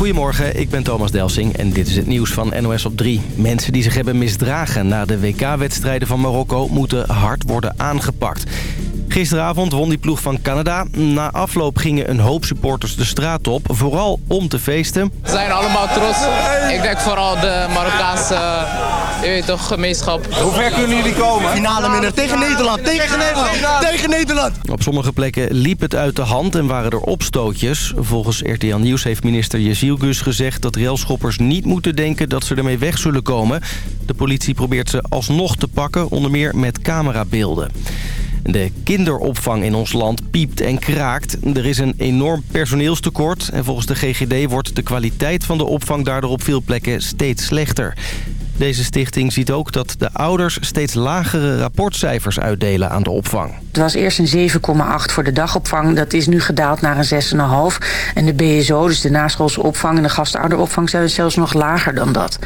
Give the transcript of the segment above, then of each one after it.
Goedemorgen, ik ben Thomas Delsing en dit is het nieuws van NOS op 3. Mensen die zich hebben misdragen na de WK-wedstrijden van Marokko moeten hard worden aangepakt. Gisteravond won die ploeg van Canada. Na afloop gingen een hoop supporters de straat op, vooral om te feesten. We zijn allemaal trots. Ik denk vooral de Marokkaanse je weet toch, gemeenschap. Hoe ver kunnen jullie komen? Finale minder tegen Nederland. Tegen Nederland. Tegen Nederland. Op sommige plekken liep het uit de hand en waren er opstootjes. Volgens RTL Nieuws heeft minister Gus gezegd dat railschoppers niet moeten denken dat ze ermee weg zullen komen. De politie probeert ze alsnog te pakken, onder meer met camerabeelden. De kinderopvang in ons land piept en kraakt. Er is een enorm personeelstekort en volgens de GGD wordt de kwaliteit van de opvang daardoor op veel plekken steeds slechter. Deze stichting ziet ook dat de ouders steeds lagere rapportcijfers uitdelen aan de opvang. Het was eerst een 7,8 voor de dagopvang. Dat is nu gedaald naar een 6,5. En de BSO, dus de naschoolse opvang en de gastouderopvang... zijn zelfs nog lager dan dat.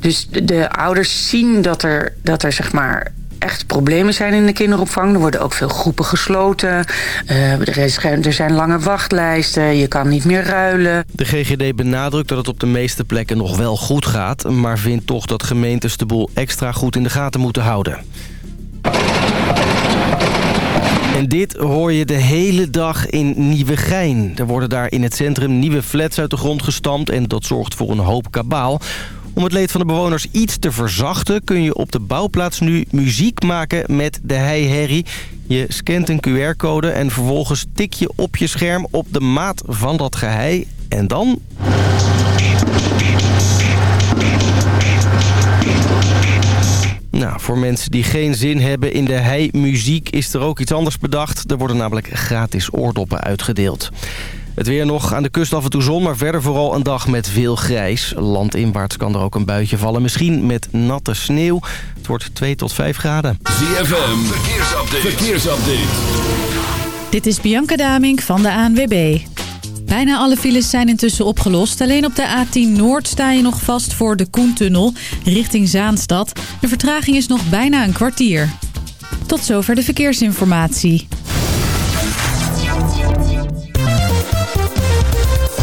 Dus de ouders zien dat er, dat er zeg maar echt problemen zijn in de kinderopvang. Er worden ook veel groepen gesloten. Uh, er zijn lange wachtlijsten. Je kan niet meer ruilen. De GGD benadrukt dat het op de meeste plekken nog wel goed gaat... maar vindt toch dat gemeentes de boel extra goed in de gaten moeten houden. En dit hoor je de hele dag in Nieuwegein. Er worden daar in het centrum nieuwe flats uit de grond gestampt... en dat zorgt voor een hoop kabaal. Om het leed van de bewoners iets te verzachten... kun je op de bouwplaats nu muziek maken met de hei-herrie. Je scant een QR-code en vervolgens tik je op je scherm op de maat van dat gehei. En dan... Nou, voor mensen die geen zin hebben in de hei-muziek is er ook iets anders bedacht. Er worden namelijk gratis oordoppen uitgedeeld. Het weer nog aan de kust af en toe zon, maar verder vooral een dag met veel grijs. Landinwaarts kan er ook een buitje vallen, misschien met natte sneeuw. Het wordt 2 tot 5 graden. ZFM, verkeersupdate. verkeersupdate. Dit is Bianca Damink van de ANWB. Bijna alle files zijn intussen opgelost. Alleen op de A10 Noord sta je nog vast voor de Koentunnel richting Zaanstad. De vertraging is nog bijna een kwartier. Tot zover de verkeersinformatie.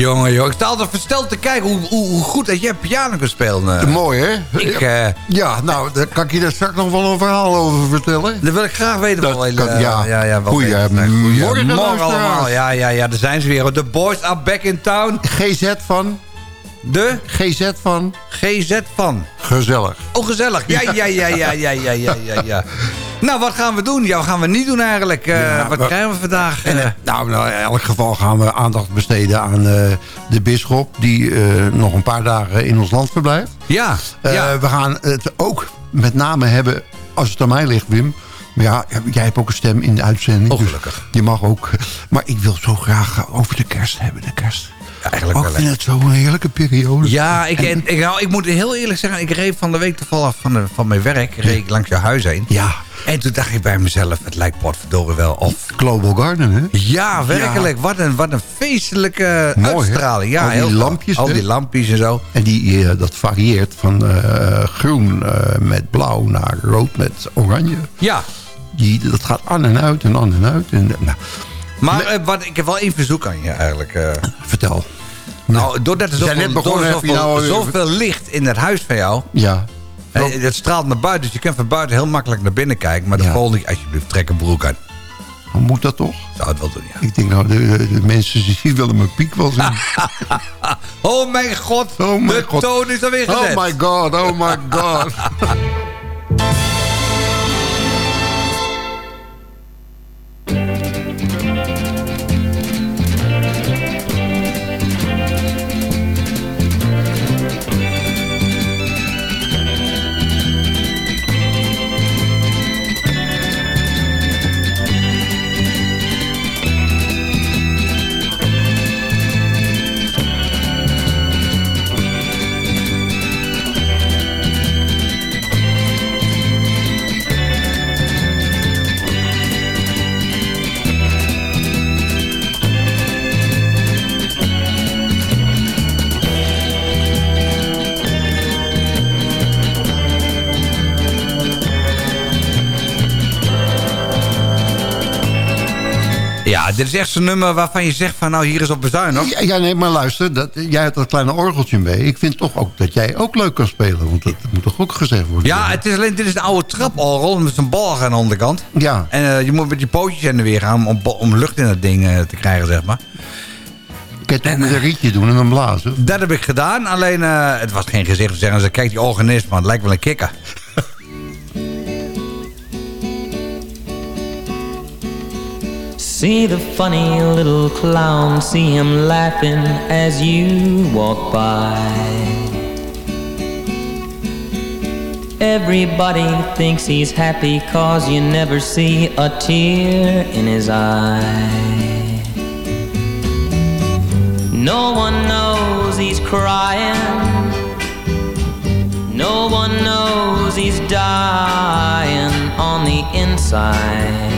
Jongen, joh, Ik sta altijd versteld te kijken hoe, hoe, goed dat jij piano kunt spelen. Eh. Mooi, hè? Ik, ja, eh, nou, kan ik je daar straks nog wel een verhaal over vertellen. Dat wil ik graag weten. Dat wel, eh, kan, uh, ja. ja, ja Goeie, morgen, morgen allemaal. Ja, ja, ja, daar zijn ze weer. The boys are back in town. GZ van... De? GZ van. GZ van. Gezellig. Oh, gezellig. Ja, ja, ja, ja, ja, ja, ja, ja. Nou, wat gaan we doen? Ja, wat gaan we niet doen eigenlijk? Uh, ja, wat krijgen we vandaag? Uh, nou, nou, in elk geval gaan we aandacht besteden aan uh, de bisschop... die nog een paar dagen in ons land verblijft. Ja, ja. We gaan het ook met name hebben, als het aan mij ligt, Wim... Maar ja, jij hebt ook een stem in de uitzending. Oh, gelukkig. Dus je mag ook... Maar ik wil zo graag over de kerst hebben, de kerst. Eigenlijk oh, ik vind het zo'n heerlijke periode. Ja, ik, en, ik, nou, ik moet heel eerlijk zeggen... ik reed van de week toevallig van, de, van mijn werk... reed ik langs je huis heen. Ja. En toen dacht ik bij mezelf... het lijkt potverdorie wel of... Global Garden, hè? Ja, werkelijk. Ja. Wat, een, wat een feestelijke Mooi, uitstraling. Ja, al die heel lampjes. Al die lampjes en zo. En die, uh, dat varieert van uh, groen uh, met blauw naar rood met oranje. Ja. Die, dat gaat aan en uit en aan en uit. En, nou. Maar uh, wat, ik heb wel één verzoek aan je eigenlijk. Uh, Vertel. Nou, doordat er zoveel, net begonnen, zoveel, nou, zoveel licht in het huis van jou... Ja. En het straalt naar buiten, dus je kunt van buiten heel makkelijk naar binnen kijken. Maar de ja. volgende alsjeblieft, trek een broek aan. Hoe moet dat toch? Zou het wel doen, ja. Ik denk nou, de, de, de mensen die willen mijn piek wel zien. oh mijn god, oh my de god. toon is alweer gezet. Oh my god, oh my god. Ja, dit is echt zo'n nummer waarvan je zegt van nou hier is op bezuinigd. Ja, ja, nee, maar luister, dat, jij hebt dat kleine orgeltje mee. Ik vind toch ook dat jij ook leuk kan spelen. Want dat moet toch ook gezegd worden. Ja, het is alleen, dit is een oude traporgel met zo'n balg aan de onderkant. Ja. En eh, je moet met je pootjes en weer gaan om, om lucht in dat ding eh, te krijgen, zeg maar. Kan je toch met een rietje doen en dan blazen? Dat heb ik gedaan, alleen eh, het was geen gezicht. Ze zeggen, ze kijk die organisme, maar het lijkt wel een kikker. See the funny little clown, see him laughing as you walk by. Everybody thinks he's happy cause you never see a tear in his eye. No one knows he's crying. No one knows he's dying on the inside.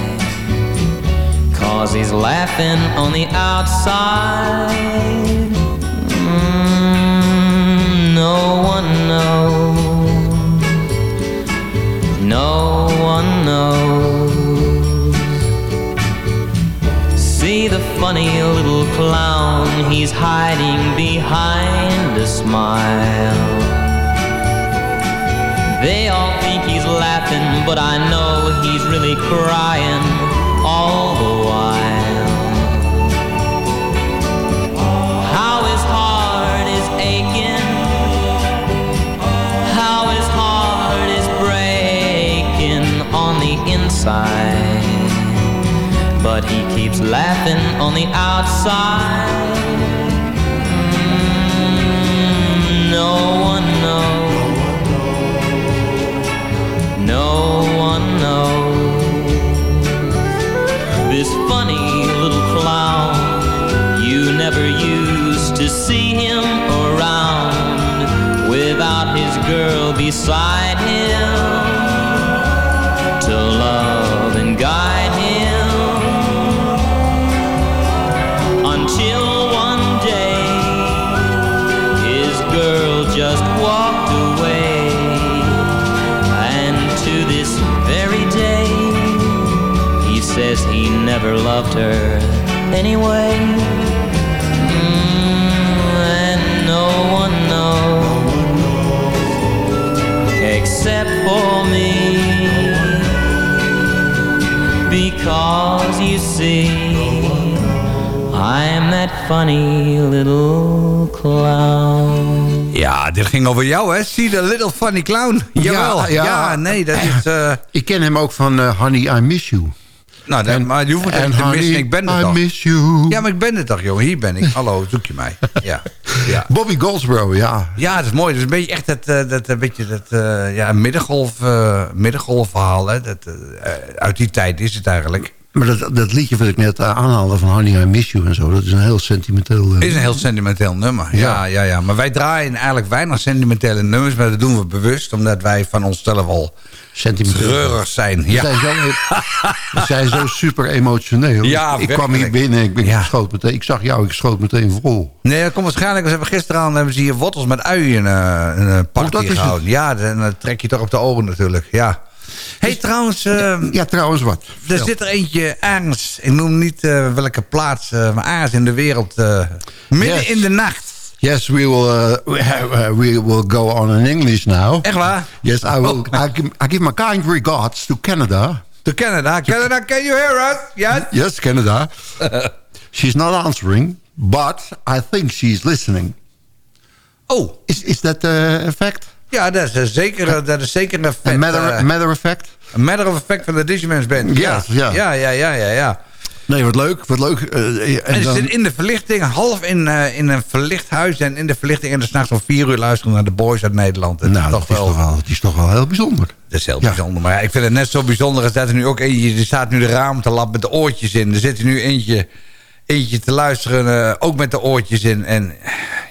Cause he's laughing on the outside. Mm, no one knows. No one knows. See the funny little clown, he's hiding behind a smile. They all think he's laughing, but I know he's really crying all the while. How his heart is aching, how his heart is breaking on the inside. But he keeps laughing on the outside. Mm, no beside him to love and guide him until one day his girl just walked away and to this very day he says he never loved her anyway. Because you see, I'm that funny little clown. Ja, dit ging over jou, hè? See the little funny clown. Jawel. Ja, nee, dat is... eh, Ik ken hem ook van eh, Honey, I Miss You. nou, dat, maar je hoeft het niet te honey, missen. Ik ben er I toch. miss you. Ja, maar ik ben er toch, jongen. Hier ben ik. Hallo, zoek je mij. Ja. Ja. Bobby Goldsboro, ja. Ja, dat is mooi. Dat is een beetje echt dat, eh, dat, een beetje dat eh, ja, middengolf, eh, middengolfverhaal. Hè? Dat, uit die tijd is het eigenlijk. Maar dat, dat liedje wat ik net eh, aanhaalde van Honey, I Miss You en zo... dat is een heel sentimenteel... eh, is een heel sentimenteel nummer. Ja. Ja. Ja, ja, Maar wij draaien eigenlijk weinig sentimentele nummers. Maar dat doen we bewust. Omdat wij van onszelf al treurig zijn. We, Ja. zijn zo, we zijn zo super emotioneel. Ja, ik kwam hier binnen, ik, ben, Ja. meteen, ik zag jou, ik schoot meteen vol. Nee, dat komt waarschijnlijk. We hebben gisteren hebben ze hier wortels met uien uh, een dat party is het. gehouden. Ja, dan eh, trek je toch op de ogen natuurlijk. Ja. Hey, trouwens, eh, Ja, trouwens wat. er zit er eentje ergens. Ik noem niet eh, welke plaats, eh, maar ergens in de wereld. eh, midden Yes. in de nacht. Yes, we will, uh, we, we will go on in English now. Echt waar? Yes, I will. I, give, I give my kind regards to Canada. To Canada. Canada, can you hear us? Yes? Yes, Canada. she's not answering, but I think she's listening. Oh. Is, is that uh, a fact? Ja, dat is, eh, zeker, eh, dat is zeker een. A matter, eh, matter of fact? Een matter of effect van de Digimans Band. Ja, ja. Ja, ja, ja, ja, ja. Nee, wat leuk, wat leuk. En ze dan- zit in de verlichting, half in, in een verlicht huis... en in de verlichting en dan s'nachts om vier uur luisteren naar de boys uit Nederland. Dat nou, is dat toch is, wel, toch wel, dat is toch wel heel bijzonder. dat is heel bijzonder. Maar ja, ik vind het net zo bijzonder als dat er nu ook eentje... er staat nu de raam te lap met de oortjes in. Er zit er nu eentje, eentje te luisteren, eh, ook met de oortjes in. En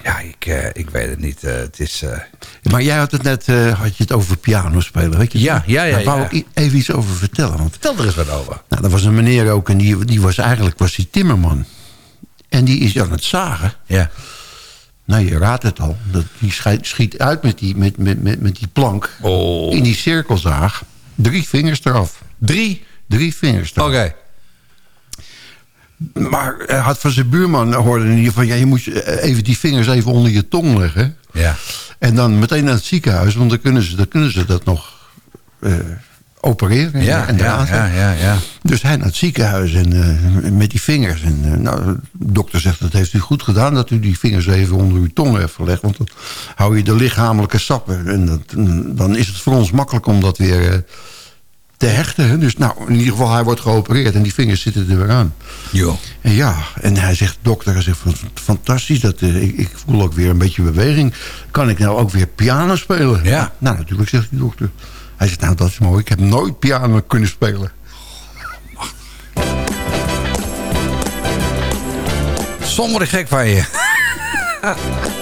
ja, ik, eh, ik weet het niet. eh, het is... eh, Maar jij had het net eh, had je het over piano spelen, weet je? Ja, ja, ja, Daar wou ja. ik even iets over vertellen. Want, Vertel er eens wat over. nou, er was een meneer ook en die, die was eigenlijk was die timmerman. En die is aan het zagen. Ja. Nou, je raadt het al. Dat, die schiet uit met die, met, met, met, met die plank. Oh. In die cirkelzaag. Drie vingers eraf. Drie? Drie vingers eraf. Oké. Maar hij had van zijn buurman hoorde in ieder geval... Ja, je moet eh, even die vingers even onder je tong leggen. Ja. En dan meteen naar het ziekenhuis. Want dan kunnen ze, dan kunnen ze dat nog eh, opereren. Ja, en ja, dragen. ja, ja, ja. Dus hij naar het ziekenhuis en, eh, met die vingers. En, eh, nou, de dokter zegt, dat heeft u goed gedaan... dat u die vingers even onder uw tong heeft gelegd. Want dan hou je de lichamelijke sappen. En dat, dan is het voor ons makkelijk om dat weer eh, te hechten. hè. Dus nou, in ieder geval, hij wordt geopereerd... en die vingers zitten er weer aan. Jo. En ja, en hij zegt, dokter, hij zegt, van, fantastisch, dat, eh, ik, ik voel ook weer een beetje beweging. Kan ik nou ook weer piano spelen? Ja. Nou, natuurlijk, zegt die dokter. Hij zegt, nou, dat is mooi, ik heb nooit piano kunnen spelen. Som word ik gek van je.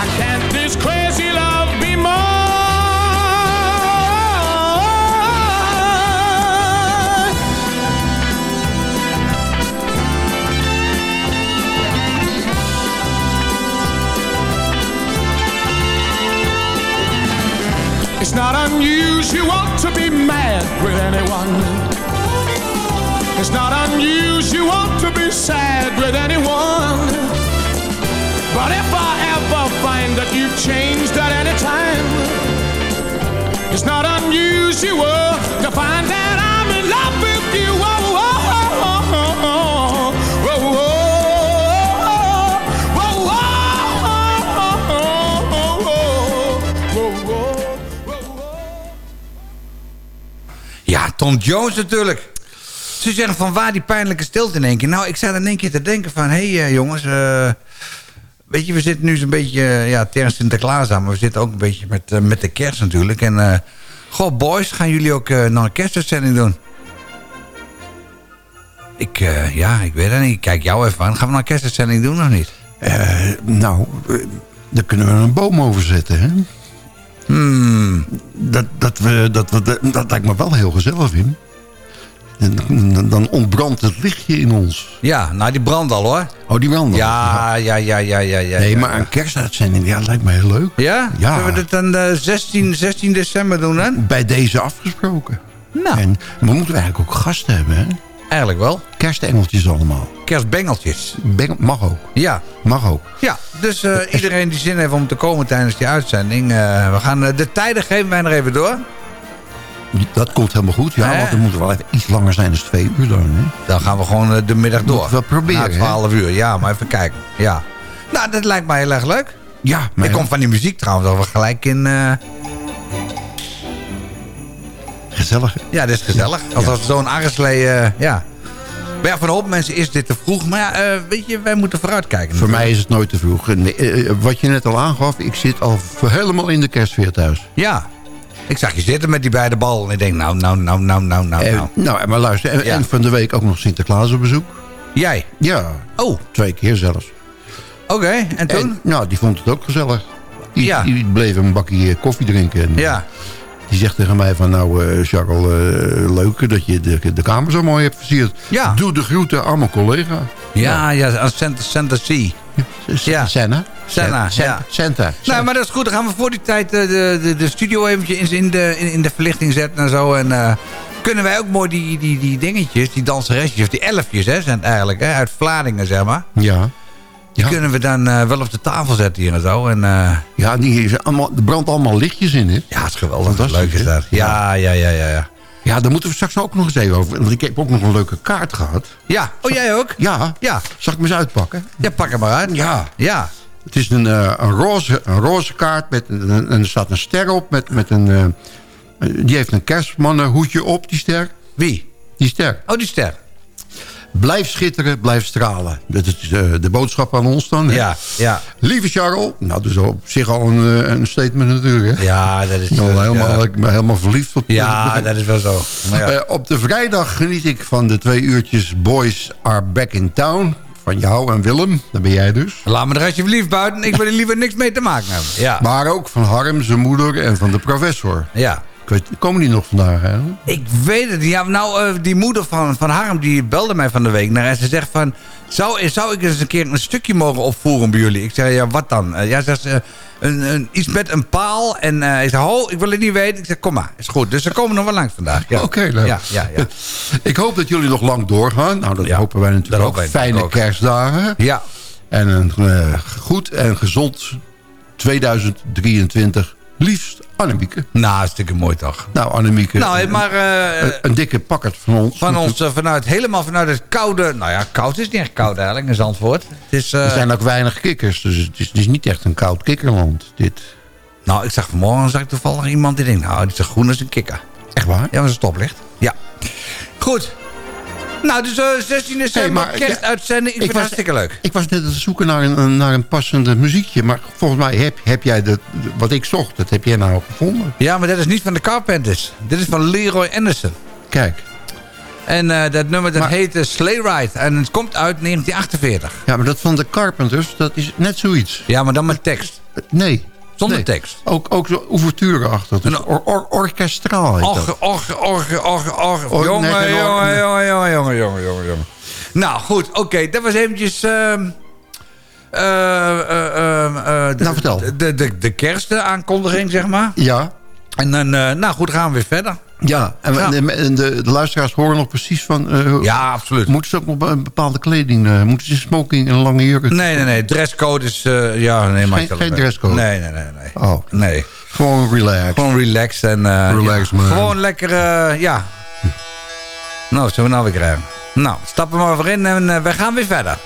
Why can't this crazy love be more? It's not unusual to be mad with anyone. It's not unusual to be sad with anyone. But if I ever find that you've changed at any time, it's not unusual to find that I'm in love with you. Whoa, whoa, whoa, whoa, whoa, whoa. Ja, Tom Jones natuurlijk. Ze zeggen van waar die pijnlijke stilte in één keer. Nou, ik zat in één keer te denken van... hé hey, eh, jongens, eh, weet je, we zitten nu zo'n beetje... eh, ja, tegen Sinterklaas aan, maar we zitten ook een beetje met, eh, met de kerst natuurlijk. En, eh goh, boys, gaan jullie ook nog een kerstuitzending doen? Ik, ja, ik weet het niet. Ik kijk jou even aan. Gaan we nog een kerstuitzending doen of niet? Nou, daar kunnen we een boom over zetten, hè? Hmm. Dat, dat, we, dat, we, dat lijkt me wel heel gezellig, Wim. En Dan, dan ontbrandt het lichtje in ons. Ja, nou die brand al hoor. Oh, die brand al? Ja, ja, ja, ja, ja. ja Nee, ja, maar ja. een kerstuitzending, ja, lijkt me heel leuk. Ja? Ja. Zullen we dit dan eh, 16, 16 december doen dan? Bij deze afgesproken. Nou. En we moeten eigenlijk ook gasten hebben, hè? Eigenlijk wel. Kerstengeltjes allemaal. Kerstbengeltjes. Bengel, mag ook. Ja. Mag ook. Ja, dus eh, iedereen die zin heeft om te komen tijdens die uitzending. eh, we gaan de tijden geven wij nog even door. Dat komt helemaal goed. Ja, Hè? want het moet wel even iets langer zijn dan twee uur. Hè? Dan gaan we gewoon eh, de middag door. Moeten we proberen, Na 12 uur, ja, maar even kijken. Ja. Nou, dat lijkt mij heel erg leuk. Ja, maar... Ik kom van die muziek trouwens al wel gelijk in... eh, gezellig. Ja, dit is gezellig. Als, als zo'n arreslee, eh, ja. Maar ja, voor een hoop mensen is dit te vroeg. Maar ja, weet je, wij moeten vooruitkijken. Voor mij is het nooit te vroeg. Nee, wat je net al aangaf, ik zit al helemaal in de kerstsfeer thuis. Ja. Ik zag je zitten met die beide bal. En ik denk, nou, nou, nou, nou, nou, nou. En, nou. nou, maar luister, en, Ja. en van de week ook nog Sinterklaas op bezoek. Jij? Ja, Oh, twee keer zelfs. oké. En toen? En, nou, die vond het ook gezellig. Die, Ja. die bleef een bakje koffie drinken. En, ja. Die zegt tegen mij van, nou, eh Charles, eh, leuk dat je de, de kamer zo mooi hebt versierd. Ja. Doe de groeten aan mijn collega. Ja, ja, aan Santa, Santa C. Ja. Senna. Senna, Sen- ja. Santa. Nou, maar dat is goed. Dan gaan we voor die tijd eh, de, de, de studio eventjes in, de, in, in de verlichting zetten en zo. En eh, kunnen wij ook mooi die, die, die dingetjes, die danseresjes, of die elfjes, hè, zijn eigenlijk, hè, uit Vlaardingen, zeg maar. Ja. Die Ja. kunnen we dan eh, wel op de tafel zetten hier en zo. En, Ja, die is allemaal, er brandt allemaal lichtjes in, hè? ja, het is geweldig. Fantastisch, Leuk is dat. Ja, ja, ja, ja. Ja, Ja, daar moeten we straks ook nog eens even over. Want ik heb ook nog een leuke kaart gehad. ja. oh jij ook? Ja. Ja. Zal ik hem eens uitpakken? Ja, pak hem maar uit. Ja. Ja. Het is een, eh, een, roze, een roze kaart met een, en er staat een ster op. Met, met een, eh, die heeft een kerstmannenhoedje op, die ster. Wie? Die ster. Oh, die ster. Blijf schitteren, blijf stralen. Dat is eh, de boodschap aan ons dan. hè? Ja, ja. Lieve Charles. Nou, dat is op zich al een, een statement natuurlijk. Hè? Ja, dat is... Nou, eh, helemaal, ja. Ik ben helemaal verliefd op Ja, dat is wel zo. Ja. Op de vrijdag geniet ik van de twee uurtjes Boys Are Back in Town. Van jou en Willem, dat ben jij dus. Laat me er alsjeblieft buiten. Ik wil er liever niks mee te maken hebben. Ja. Maar ook van Harm, zijn moeder en van de professor. Ja. Weet, komen die nog vandaag, hè? Ik weet het. Ja, nou, eh, die moeder van, van Harm die belde mij van de week naar. En ze zegt van, zou, zou ik eens een keer een stukje mogen opvoeren bij jullie? Ik zeg, ja, wat dan? Eh, ja, zegt ze, een, een, iets met een paal. En eh ik zeg, ho, ik wil het niet weten. Ik zeg, kom maar, is goed. Dus ze komen nog wel langs vandaag. Ja. Oké, leuk. Ja, ja, ja. Ik hoop dat jullie nog lang doorgaan. Nou, dat Ja, hopen wij natuurlijk ook. wij Fijne ook. kerstdagen. Ja. En een eh, goed en gezond 2023. Liefst Annemieke. Nou, hartstikke mooi toch. Nou, Annemieke. Nou, maar eh, een, een dikke pakkert van ons. van ons, eh, vanuit, helemaal vanuit het koude... Nou ja, koud is niet echt koud eigenlijk in Zandvoort. Het is, eh, Er zijn ook weinig kikkers, dus het is, het is niet echt een koud kikkerland, dit. Nou, ik zag vanmorgen zag ik toevallig iemand die denkt... Nou, die is zo groen als een kikker. Echt waar? Ja, maar een stoplicht. Ja. Goed. Nou, dus eh 16 december, maar- kerstuitzending. Ik, vind het was- hartstikke leuk. Ik was net aan het zoeken naar een, naar een passende muziekje, maar volgens mij heb, heb jij dat, wat ik zocht, dat heb jij nou gevonden. Ja, maar dat is niet van de Carpenters. Dit is van Leroy Anderson. Kijk, En eh, dat nummer dat Maar- heet eh, Sleigh Ride. En het komt uit 1948. ja, maar dat van de Carpenters, dat is net zoiets. Ja, maar dan met tekst. Eh, Nee. Zonder nee. tekst. Ook, ook zo ouvertureachtig. Dus or, or, orkestraal heet dat. Orge, orge, orge, orge, orge. Oh, Jongen, nee, jongen, jongen, jongen, jongen, jongen, jongen, jongen. Nou, goed. Oké, dat was eventjes... eh, ehm, eh, de, Nou, vertel. De, de, de kerstaankondiging, zeg maar. Ja, En dan, eh, nou goed, gaan we weer verder. Ja. En, Ja. de, de, de luisteraars horen nog precies van... eh, Ja, absoluut. Moeten ze ook nog een bepaalde kleding... eh, moeten ze smoking en lange jurken? Nee, nee, nee. Dresscode is... eh, ja, nee, maar Geen- geen dresscode? Nee, nee, nee. Nee. Oh, nee. gewoon relax. Gewoon relaxed en... eh, Relax, ja, man. Gewoon lekker, ja. Nou, wat zullen we nou weer krijgen? Nou, stappen we maar weer in en we gaan weer verder.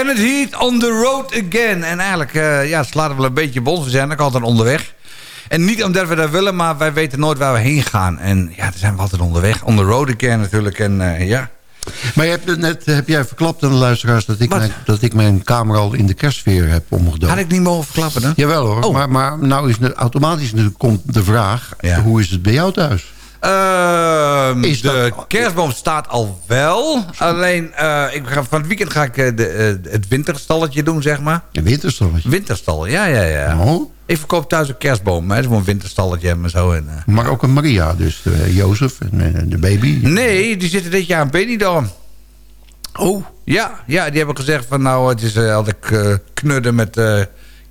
Ja, Kenneth Heat on the road again. En eigenlijk uh, ja, slaat het wel een beetje bons. We zijn ook altijd onderweg. En niet omdat we dat willen, maar wij weten nooit waar we heen gaan. En ja, dan zijn we altijd onderweg. On the road again natuurlijk. En uh, ja... Maar je hebt net heb jij verklapt aan de luisteraars... dat ik, mijn, dat ik mijn kamer al in de kerstsfeer heb omgedoopt. Had ik niet mogen verklappen dan? Jawel hoor, oh. maar, maar nou is het, automatisch komt de vraag... Ja. hoe is het bij jou thuis? Is de kerstboom staat al wel. Alleen, uh, ik ga, van het weekend ga ik uh, de, uh, het winterstalletje doen, zeg maar. Een winterstalletje? Winterstal, ja, ja, ja. Oh. Ik verkoop thuis een kerstboom. Hè. een winterstalletje en zo. En, maar ook een Maria, dus Jozef en de baby? Nee, die zitten dit jaar in Benidorm. Oh. Ja, ja, die hebben gezegd van nou, het is altijd knudden met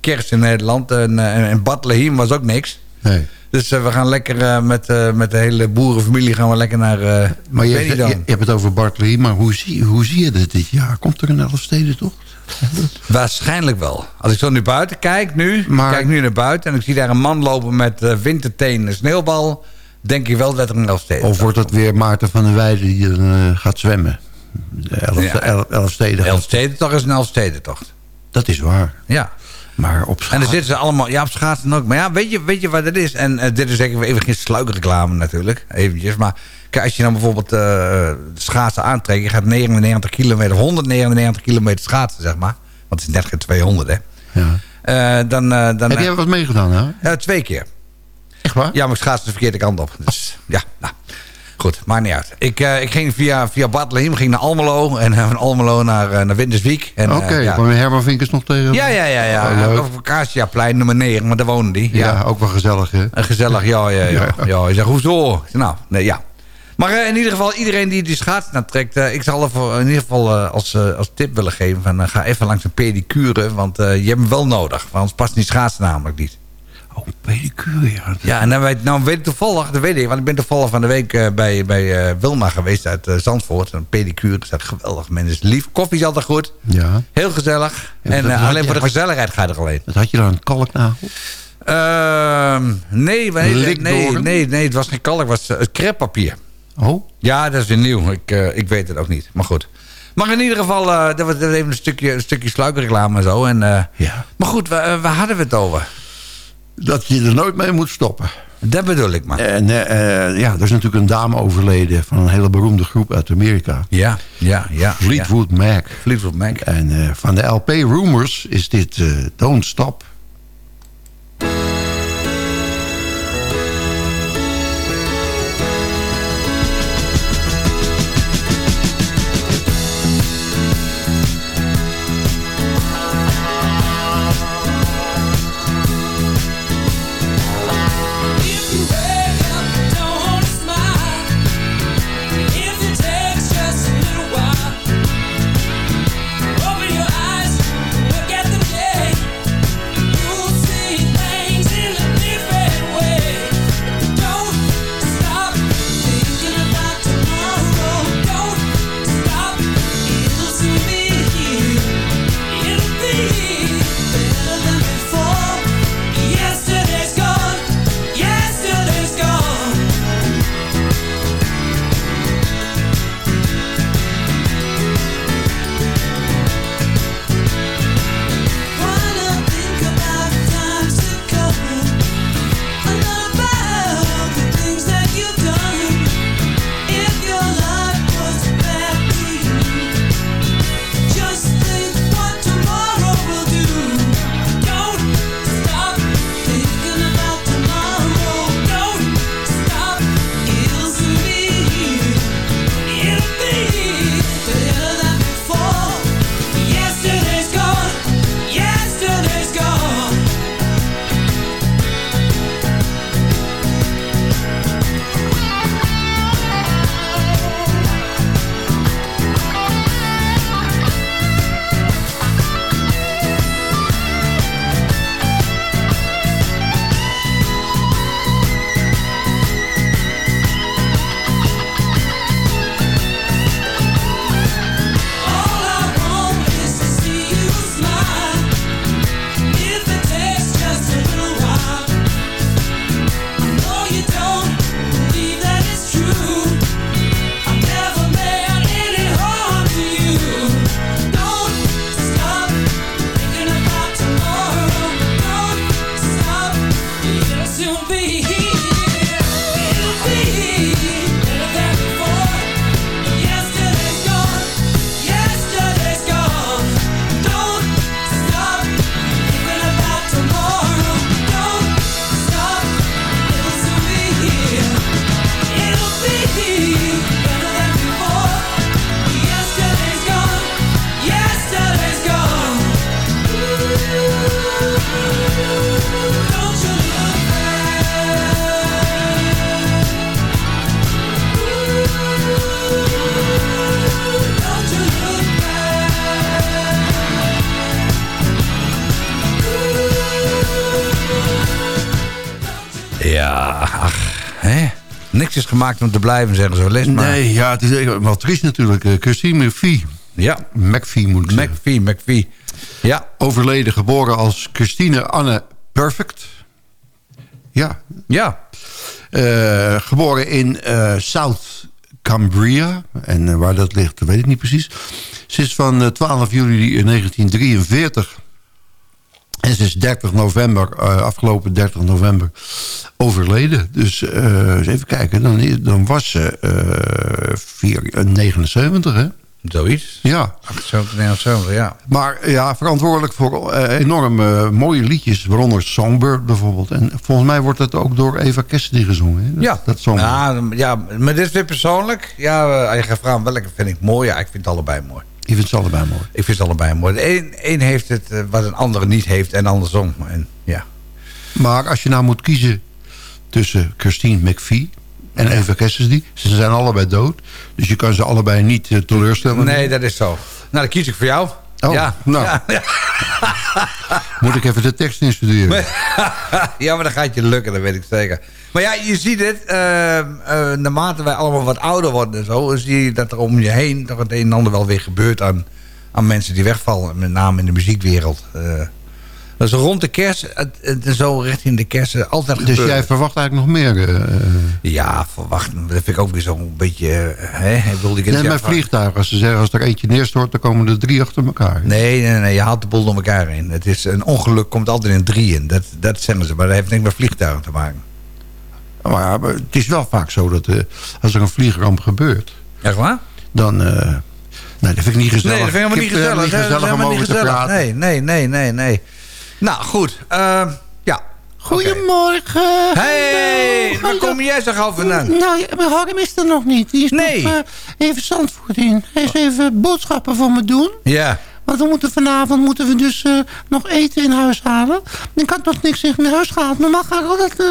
kerst in Nederland. En, en Bethlehem was ook niks. Nee. Dus uh, we gaan lekker uh, met, uh, met de hele boerenfamilie gaan we lekker naar Maar je, je, je, hebt het over Bartley, maar hoe zie, hoe zie je dit dit jaar? Komt er een Elfstedentocht? Waarschijnlijk wel. Als ik zo nu buiten kijk, nu, maar... kijk nu naar buiten... en ik zie daar een man lopen met winterteen en sneeuwbal... denk ik wel dat er een Elfstedentocht Of wordt het weer Maarten van der Weijden die gaat zwemmen? Elf, ja. elf, Elfstedentocht. Elfstedentocht is een Elfstedentocht. Dat is waar. Ja. Maar op En dan zitten ze allemaal... Ja, op schaatsen ook. Maar ja, weet je, weet je wat het is? En uh, dit is even, even geen sluikreclame natuurlijk. Eventjes. Maar kijk, als je dan bijvoorbeeld uh, schaatsen aantrekt... Je gaat 99 kilometer, 199 kilometer schaatsen, zeg maar. Want het is net geen 200, hè. Ja. Uh, dan, dan, Heb jij wat meegedaan, hè? Ja, twee keer. Echt waar? Ja, maar ik schaats de verkeerde kant op. Dus ja, nou... Goed, maakt niet uit. Ik, uh, ik ging via, via Bethlehem, ging naar Almelo. En uh, van Almelo naar, uh, naar Winterswijk. Oké, okay, ja. maar Herman Vinkers nog tegen? Ja, ja, ja. ja. Oh, Over Kaasiaplein nummer 9, maar daar woonde die. Ja. ja, ook wel gezellig, hè? Gezellig, ja, ja, ja. ja. Ik zeg, hoezo? Nou, nee, ja. Maar in ieder geval, iedereen die die schaats trekt... ik zal er in ieder geval als, als tip willen geven... Van, ga even langs een pedicure, want je hebt hem wel nodig. Want anders past die schaatsen namelijk niet. Oh, pedicure, ja. Ja, en dan weet, nou weet ik toevallig, dat weet ik, want ik ben toevallig van de week uh, bij, bij uh, Wilma geweest uit uh, Zandvoort. Een pedicure, dat is geweldig. Men is lief, koffie is altijd goed. Ja. Heel gezellig. Ja, en alleen voor de gezelligheid ga je er alleen. Wat had je dan, een kalknagel? Ehm, nee, nee, nee, nee, nee, het was geen kalk, het was het kreppapier. Oh? Ja, dat is weer nieuw. Ik, ik weet het ook niet, maar goed. Maar in ieder geval, dat was even een stukje, een stukje sluikreclame en zo. En, ja. Maar goed, waar, waar hadden we het over? Dat je er nooit mee moet stoppen. Dat bedoel ik maar. En uh, ja, er is natuurlijk een dame overleden van een hele beroemde groep uit Amerika. Ja, ja, ja. Fleetwood ja. Mac. Fleetwood Mac. En uh, van de LP Rumors is dit uh, Don't Stop. Gemaakt om te blijven, zeggen ze wel eens. Maar... Nee, ja, het is wel triest natuurlijk. Eh, Christine McVie. Ja. McVie moet ik zeggen. McVie, McVie. Ja. Overleden, geboren als Christine Anne Perfect. Ja. Ja. Eh, geboren in eh, South Cumbria. En waar dat ligt, weet ik niet precies. Ze is van eh, 12 juli 1943. En ze is 30 november, eh, afgelopen 30 november, overleden. Dus eh, eens even kijken, dan, dan was ze eh, vier- eh, 79, hè? Zoiets. Ja. 78, 79, ja. Maar ja, verantwoordelijk voor enorm mooie liedjes, waaronder Songbird bijvoorbeeld. En volgens mij wordt dat ook door Eva Cassidy gezongen. Hè? Dat, Ja. dat Songbird. Ja, ja, maar dit is weer persoonlijk. Ja, je gaat vragen welke vind ik mooi. Ja, ik vind het allebei mooi. Je vindt ze allebei mooi. Ik vind het allebei mooi. Een heeft het eh, wat een andere niet heeft en andersom. En, ja. Maar als je nou moet kiezen tussen Christine McVie en Eva Cassidy... ze zijn allebei dood, dus je kan ze allebei niet eh, teleurstellen. Nee, dat is zo. Nou, dan kies ik voor jou. Oh, ja. nou. Ja, ja. Moet ik even de tekst instuderen. ja, maar dan gaat je lukken, dat weet ik zeker. Maar ja, je ziet het, eh, eh, naarmate wij allemaal wat ouder worden en zo... zie je dat er om je heen toch het een en ander wel weer gebeurt aan, aan mensen die wegvallen. Met name in de muziekwereld. Eh, dat is rond de kerst, het, het zo richting de kerst, eh, altijd Dus jij verwacht eigenlijk nog meer... eh, Ja, verwacht. Dat vind ik ook weer zo'n beetje... eh, Hè? Ik bedoel, die nee, maar vliegtuigen, als ze zeggen als er eentje neerstort... dan komen er drie achter elkaar. Nee, nee, nee, je haalt de boel door elkaar heen. Het is, een ongeluk komt altijd in drieën. Dat, dat zeggen ze, maar dat heeft niks met vliegtuigen te maken. Maar, het is wel vaak zo dat eh, als er een vliegramp gebeurt... Echt waar? dan... eh, nee, dat vind ik niet gezellig. Nee, dat vind ik helemaal niet Ik het gezellig. Dat is helemaal niet gezellig. Nee, nee, nee, nee, nee. Nou, goed. ehm, ja. Goedemorgen. Hey, waar kom jij zo gauw vandaan? Nou, Harm is er nog niet. Die is Nee. nog eh, even Zandvoort in. Hij is even boodschappen voor me doen. Ja. Want we moeten vanavond moeten we dus eh, nog eten in huis halen. Ik had nog niks in huis gehaald. Normaal ga ik altijd eh,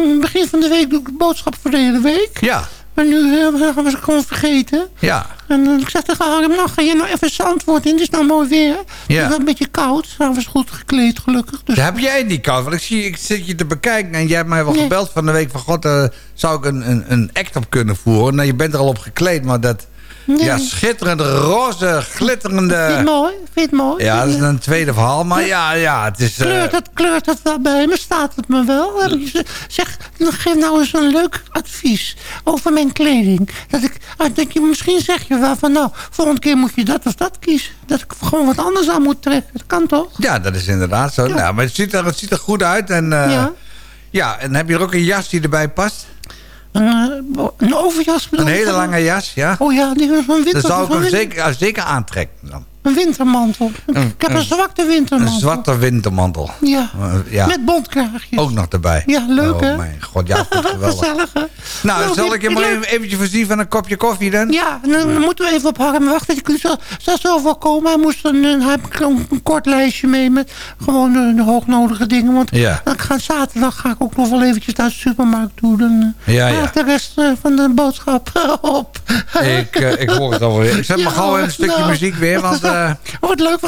in het begin van de week doe ik boodschappen voor de hele week. Ja. Maar nu eh, was ik gewoon vergeten. Ja. En eh, ik zeg tegen Harm, nou ga je nou even Zandvoort in. Het is nou mooi weer. Ja. Het is wel een beetje koud. Hij was goed gekleed gelukkig. Dus heb jij niet koud. Want ik, zie, ik zit je te bekijken en jij hebt mij wel Nee. gebeld van de week van... God, eh, zou ik een, een, een act op kunnen voeren? Nou, je bent er al op gekleed, maar dat... Nee. Ja, schitterende, roze, glitterende... Vind je het mooi? Vind je het mooi? Ja, dat is een tweede verhaal. Maar ja, ja, het is... eh, Kleurt het, kleurt het wel bij me? Staat het me wel? Ik Zeg, geef nou eens een leuk advies over mijn kleding. Dat ik, ah, dat je, misschien zeg je wel van, nou, volgende keer moet je dat of dat kiezen. Dat ik gewoon wat anders aan moet trekken. Dat kan toch? Ja, dat is inderdaad zo. Nou, maar het ziet, er, het ziet er goed uit. En, eh, Ja. ja, en heb je er ook een jas die erbij past? Een, eh, een overjas bedoel Een hele lange jas, ja? Oh ja, die is een winter, Dan zou ik hem zeker, zeker aantrekken dan. Een wintermantel. Ik Een- heb een, een- zwarte Een wintermantel. zwarte wintermantel. Ja, Eh, ja. met bontkraagjes. Ook nog erbij. Ja, leuk oh, hè? mijn god, ja, goed, geweldig. Gezellig hè? Nou, zal ik je maar even, eventjes voorzien van een kopje koffie dan? Ja, dan moeten we even op Harm wachten. Ik zal zo wel komen. Hij moest een, een, hij een, een kort lijstje mee met gewoon de, hoognodige dingen. Want Ja. dan ga, zaterdag ga ik ook nog wel eventjes naar de supermarkt toe. Dan eh, Ja, ja. de rest eh, van de boodschap op. Ik, ik hoor het alweer. Ik zet maar gauw even een stukje nou, muziek weer, want... eh, Wat leuk.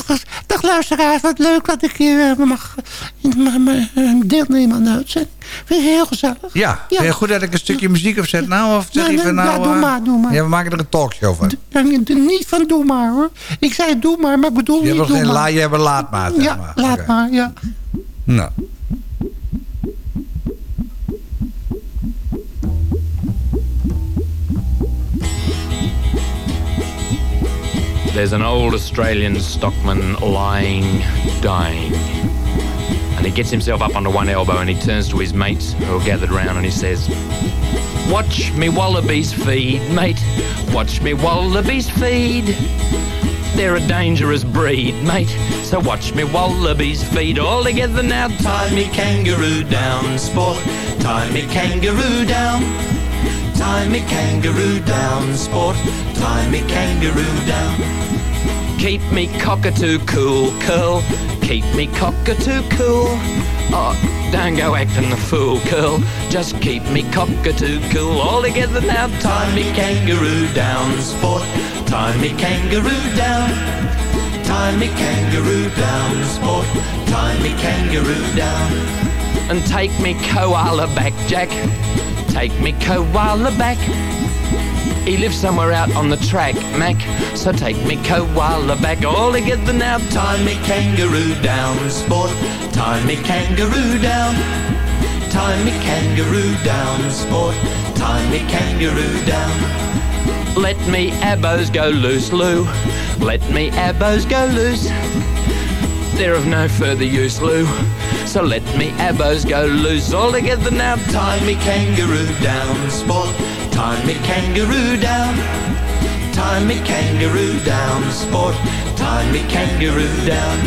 Dag luisteraars, wat leuk dat ik hier eh, mag eh, deelnemen aan de uitzending. Vind je heel gezellig. ja, vind je goed dat ik een stukje muziek opzet nou? Of zeg je van nee, nou... ja, doe maar, doe maar. Ja, we maken er een talkshow van. Ja, Niet van doe maar hoor. Ik zei doe maar, maar ik bedoel Je niet hebt doe maar. la, je hebt een laadmaat. zeg Ja, maar. laat maar, ja. Nou. There's an old Australian stockman lying, dying. And he gets himself up onto one elbow and he turns to his mates who are gathered round and he says, Watch me wallabies feed, mate. Watch me wallabies feed. They're a dangerous breed, mate. So watch me wallabies feed all together now. Tie me kangaroo down, sport. Tie me kangaroo down. Tie me kangaroo down, sport. Tie me kangaroo down. Keep me cockatoo cool, curl. Keep me cockatoo cool. Oh, don't go acting the fool, curl. Just keep me cockatoo cool. All together now. Tie me kangaroo down, sport. Tie me kangaroo down. Tie me kangaroo down, sport. Tie me kangaroo down. and take me koala back, Jack. Take me koala back. He lives somewhere out on the track, Mac. So take me koala back all together now. Tie me kangaroo down, sport. Tie me kangaroo down. Tie me kangaroo down, sport. Tie me kangaroo down. Let me abos go loose, Lou. Let me abos go loose. They're of no further use, Lou. So let me abos go loose all together now. Tie me kangaroo down, sport. Tie me kangaroo down. Tie me kangaroo down, sport. Tie me kangaroo down.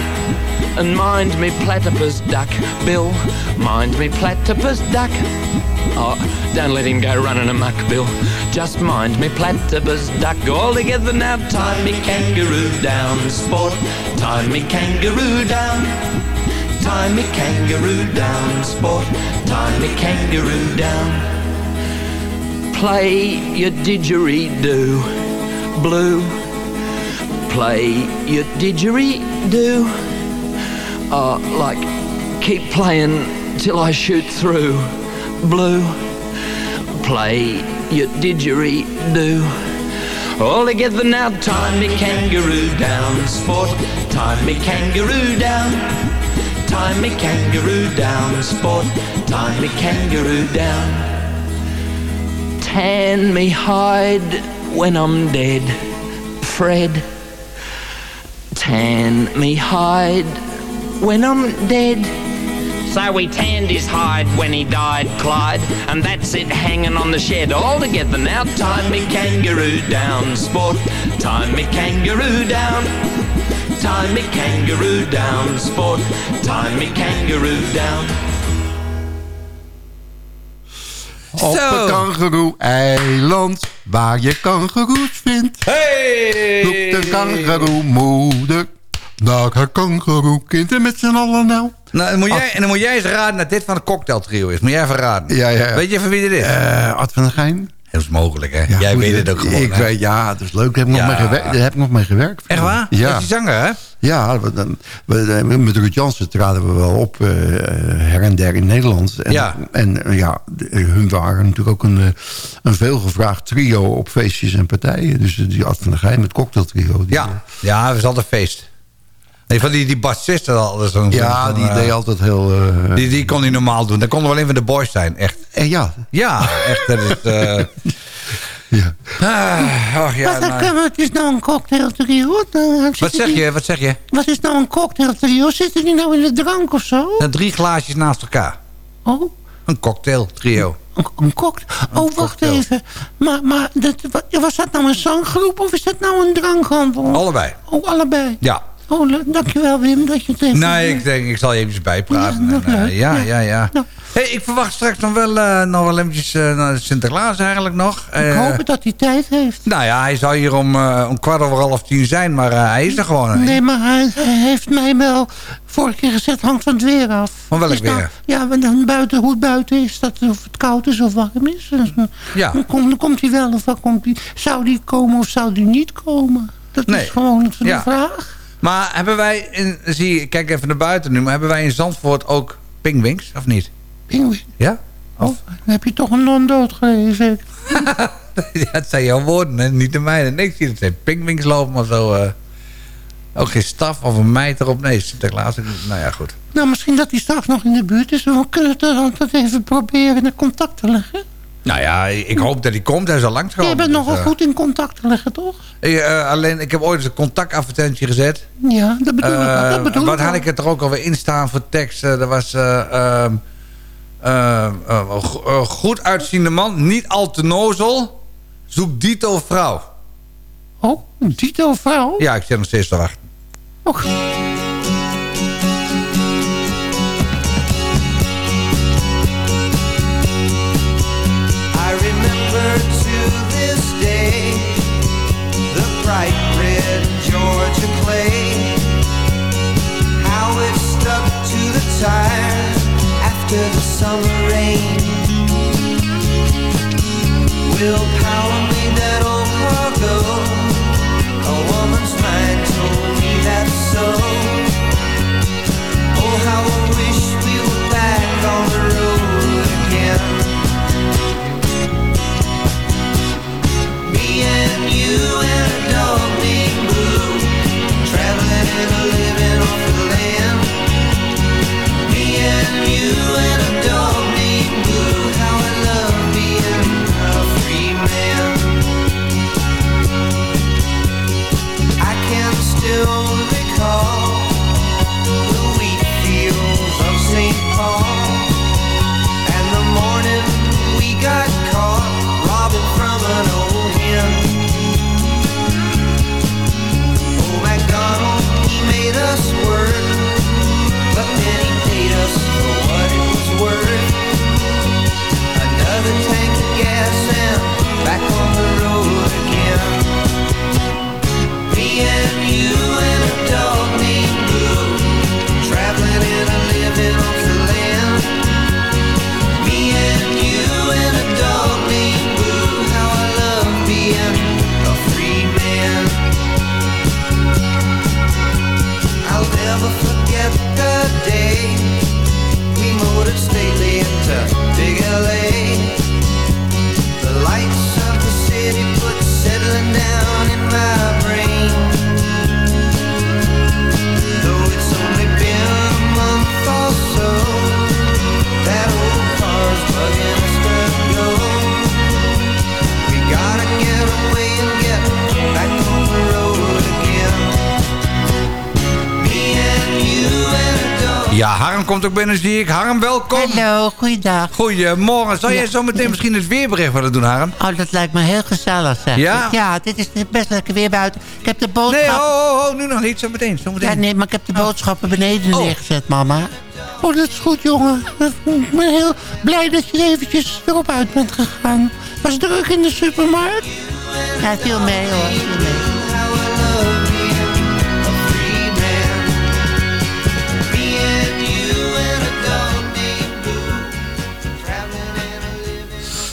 And mind me platypus duck, Bill. Mind me platypus duck. Oh, don't let him go running amok, Bill. Just mind me platypus duck. All together now. Tie me kangaroo down, sport. Tie me kangaroo down. Tie me kangaroo down, sport. Tie me kangaroo down. Play your didgeridoo, blue. Play your didgeridoo. Uh, like, keep playing till I shoot through, blue. Play your didgeridoo. All together now, tie me kangaroo down, sport. Tie me kangaroo down. Tie me kangaroo down, sport. Tie me kangaroo down. Tan me hide when I'm dead, Fred. Tan me hide when I'm dead. So we tanned his hide when he died, Clyde, and that's it hanging on the shed all together now. Tie me kangaroo down, sport. Tie me kangaroo down. Tie me kangaroo down, sport. Tie me kangaroo down. Op een kangeroe-eiland, waar je kangeroes vindt. Hey! Roept een kangeroemoeder naar haar kangeroekind en met z'n allen nou. Nou, dan moet jij, en dan moet jij eens raden dat dit van een cocktailtrio is. Moet jij even raden. Ja, ja. Weet je van wie dit is? Eh Ad van der Geijn. Dat is mogelijk, hè? Ja, jij goed, weet het ook gewoon, Ik weet, ja, het is leuk. Daar heb ik, Ja. nog, mee gewerkt, heb ik nog mee gewerkt. Echt waar? Ja. Dat is die zanger, hè? Ja, we, dan- we, we- met Ruud Jansen traden we wel op eh, her en der in Nederland. En, Ja. en eh, ja, hun waren natuurlijk ook een, eh, een veelgevraagd trio op feestjes en partijen. Dus die Ad van der Geijn met cocktailtrio. Die, Ja, ja, was altijd feest. Nee, van die, die bassist had altijd zo'n... Ja, die eh, deed altijd heel... eh, Die, die kon hij normaal doen. Dat konden we alleen van de boys zijn, echt. en ja, Ja, echt. Dat is... eh ja. ah, ach, ja, wat, nou. wat is nou een cocktailtrio? Dan Wat zeg die- je? Wat zeg je? Wat is nou een cocktailtrio? Zitten die nou in de drank of zo? Nou, drie glaasjes naast elkaar. Oh, Een cocktail trio. een, een cocktail. Oh, wacht cocktail. even. Maar, maar dat, wat- was dat nou een zanggroep of is dat nou een drankhandel? Allebei. Oh, allebei. Ja. Oh, dankjewel Wim dat je het even... Nee, ik denk, ik zal je eventjes bijpraten. Ja, En, ja, Ja. ja, ja. Nou. Hey, ik verwacht straks nog wel, eh, nog wel eventjes eh, naar Sinterklaas eigenlijk nog. Ik Eh, hoop dat hij tijd heeft. Nou ja, hij zou hier om, om kwart over half tien zijn, maar hij is er gewoon. Nee, maar hij, hij heeft mij wel vorige keer gezegd, hangt van het weer af. Van welk Is nou- weer? ja, dan buiten, hoe het buiten is, dat, of het koud is of warm is. Dus, Ja. dan, komt, dan komt hij wel of dan komt hij... Zou die komen of zou die niet komen? Dat Nee. is gewoon de Ja. vraag. Maar hebben wij, in, zie, ik kijk even naar buiten nu, maar hebben wij in Zandvoort ook pingwings, of niet? Pinguïn. Ja? Oh, dan heb je toch een non-dood gegeven. ja, het zijn jouw woorden, hè? niet de mijne. Nee, ik zie dat zijn pingwings lopen of zo. eh. ook geen staf of een meid erop. Nee, Sinterklaas. Nou ja, goed. Nou, misschien dat hij straks nog in de buurt is. We kunnen het dat even proberen in contact te leggen. Nou ja, ik hoop dat hij komt. Hij is al langs Jij bent nogal goed in contact te leggen, toch? alleen, ik heb ooit eens een contactadvertentie gezet. Ja, dat bedoel ik. Eh, Dat bedoel wat ik had ik er ook alweer in staan voor tekst? Eh, dat was... eh, ehm, eh, eh, go- eh, goed uitziende man, niet al te nozel. Zoek dito vrouw. Oh, dito vrouw? Ja, ik zit nog steeds te wachten. Och. tired after the summer rain. Will power made that old car go? A woman's mind told me that so. Oh, how I wish we were back on the road again. Me and you and a dog named Blue Traveling in a Zie ik. Harm, welkom. Hallo, goeiedag. Goedemorgen. Zal jij zo meteen misschien het weerbericht willen doen, Harm? Oh, dat lijkt me heel gezellig, zeg. Ja? Ja, dit is best lekker weer buiten. Ik heb de boodschap... Nee, ho, ho, ho, nu nog niet. Zo meteen, zo meteen. Ja, nee, maar ik heb de boodschappen beneden Oh. neergezet, mama. Oh, dat is goed, jongen. Ik ben heel blij dat je eventjes erop uit bent gegaan. Was druk in de supermarkt? Ja, viel mee, hoor. viel mee.